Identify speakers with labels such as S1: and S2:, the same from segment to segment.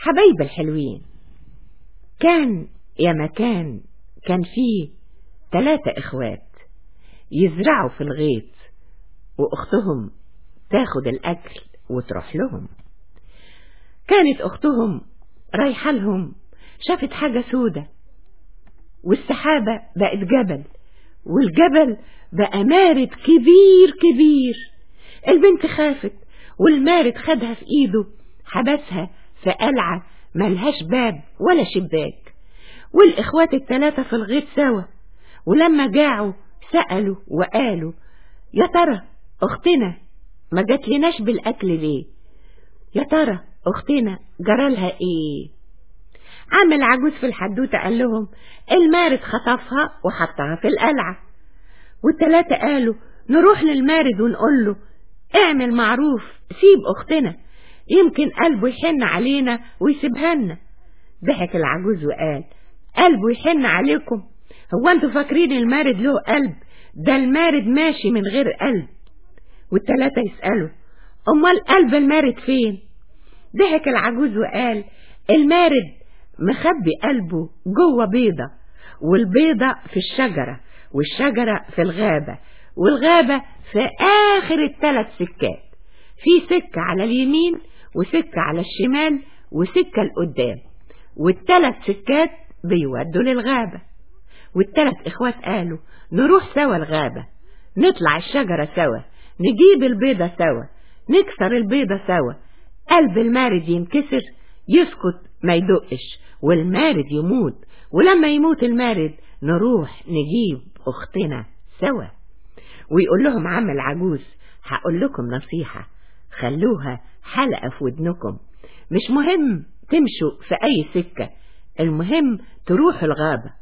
S1: حبايب الحلوين. كان يا مكان كان فيه ثلاثة إخوات يزرعوا في الغيط وأختهم تاخد الأكل وتروح لهم. كانت أختهم رايحة لهم شافت حاجة سودة والسحابة بقت جبل والجبل بقى مارد كبير كبير. البنت خافت والمارد خدها في إيده حبسها في قلعة ملهاش باب ولا شباك. والإخوات التلاتة في الغيط سوا. ولما جاعوا سألوا وقالوا يا ترى أختنا ما جاتلناش بالأكل ليه؟ يا ترى أختنا جرالها إيه؟ عم العجوز في الحدوتة قال لهم المارد خطفها وحطها في القلعة. والتلاتة قالوا نروح للمارد ونقول له اعمل معروف سيب أختنا. يمكن قلبه يحن علينا ويسيبها لنا ضحك العجوز وقال قلبه يحن عليكم. هو أنتوا فاكرين المارد له قلب؟ ده المارد ماشي من غير قلب. والتلاتة يسألوا أمال قلب المارد فين؟ ضحك العجوز وقال المارد مخبي قلبه جوه بيضة والبيضة في الشجرة والشجرة في الغابة والغابة في آخر الثلاث سكات. في سكة على اليمين وسكة على الشمال وسكة لقدام والثلاث سكات بيودوا للغابة. والثلاث إخوات قالوا نروح سوا الغابة نطلع الشجرة سوا نجيب البيضة سوا نكسر البيضة سوا. قلب المارد ينكسر يسكت ما يدقش والمارد يموت. ولما يموت المارد نروح نجيب أختنا سوا. ويقول لهم عم العجوز هقول لكم نصيحة خلوها حلقة في ودنكم. مش مهم تمشوا في أي سكة المهم تروحوا الغابة.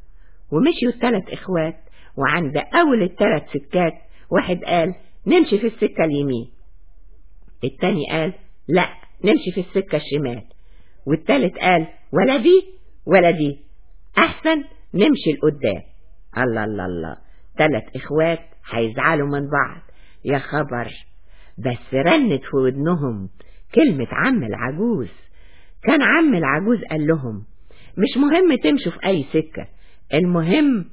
S1: ومشيوا الثلاث إخوات وعند أول الثلاث سكات واحد قال نمشي في السكة اليمين. التاني قال لا نمشي في السكة الشمال. والتالت قال ولا دي ولا دي. أحسن نمشي لقدام. الله الله الله. تلات إخوات هيزعلوا من بعض. يا خبر. بس رنت في ودنهم كلمة عم العجوز. كان عم العجوز قال لهم مش مهم تمشوا في أي سكة المهم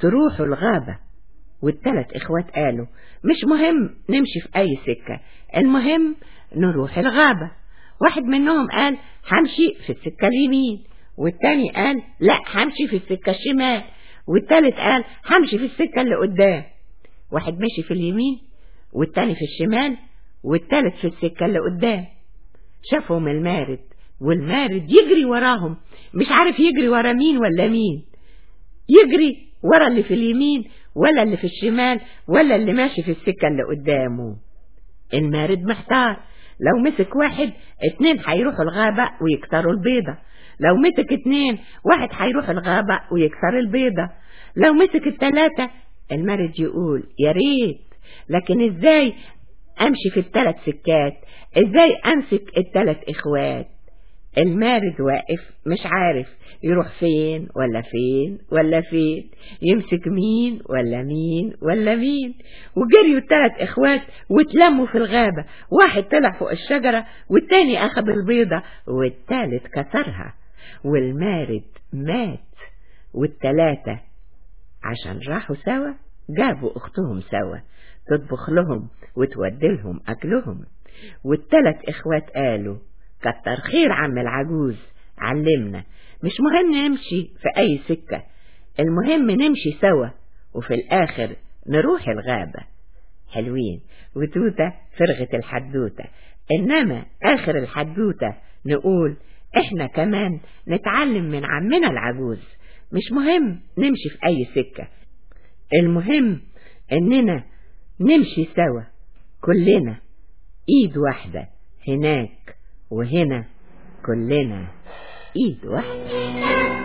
S1: تروحوا الغابة. والتلات إخوات قالوا مش مهم نمشي في أي سكة المهم نروح الغابة. واحد منهم قال همشي في السكة اليمين. والتاني قال لا همشي في السكة الشمال. والتالت قال همشي في السكة اللي قدام. واحد مشي في اليمين والتاني في الشمال والتالت في السكة اللي قدام. شافهم المارد والمارد يجري وراهم. مش عارف يجري ورا مين ولا مين. يجري ورا اللي في اليمين ولا اللي في الشمال ولا اللي ماشي في السكة اللي قدامه. المارد محتار. لو مسك واحد اتنين هيروحوا الغابة ويكسروا البيضة. لو مسك اتنين واحد هيروح الغابة ويكسر البيضة. لو مسك التلاتة المارد يقول يا ريت. لكن إزاي أمشي في التلات سكات. إزاي أمسك التلات إخوات؟ المارد واقف مش عارف يروح فين ولا فين ولا فين يمسك مين ولا مين ولا مين. وجريوا التلات إخوات واتلموا في الغابة. واحد طلع فوق الشجرة والتاني أخذ البيضة والتالت كسرها. والمارد مات والتلاتة عشان راحوا سوا. جابوا أختهم سوا تطبخ لهم وتودلهم أكلهم. والتلات إخوات قالوا كتر خير عم العجوز علمنا مش مهم نمشي في أي سكة المهم نمشي سوا وفي الآخر نروح الغابة. حلوين وتوتة فرغة الحدوتة إنما آخر الحدوتة نقول إحنا كمان نتعلم من عمنا العجوز مش مهم نمشي في أي سكة المهم إننا نمشي سوا. كلنا. إيد واحدة. هناك وهنا. كلنا. إيد واحدة.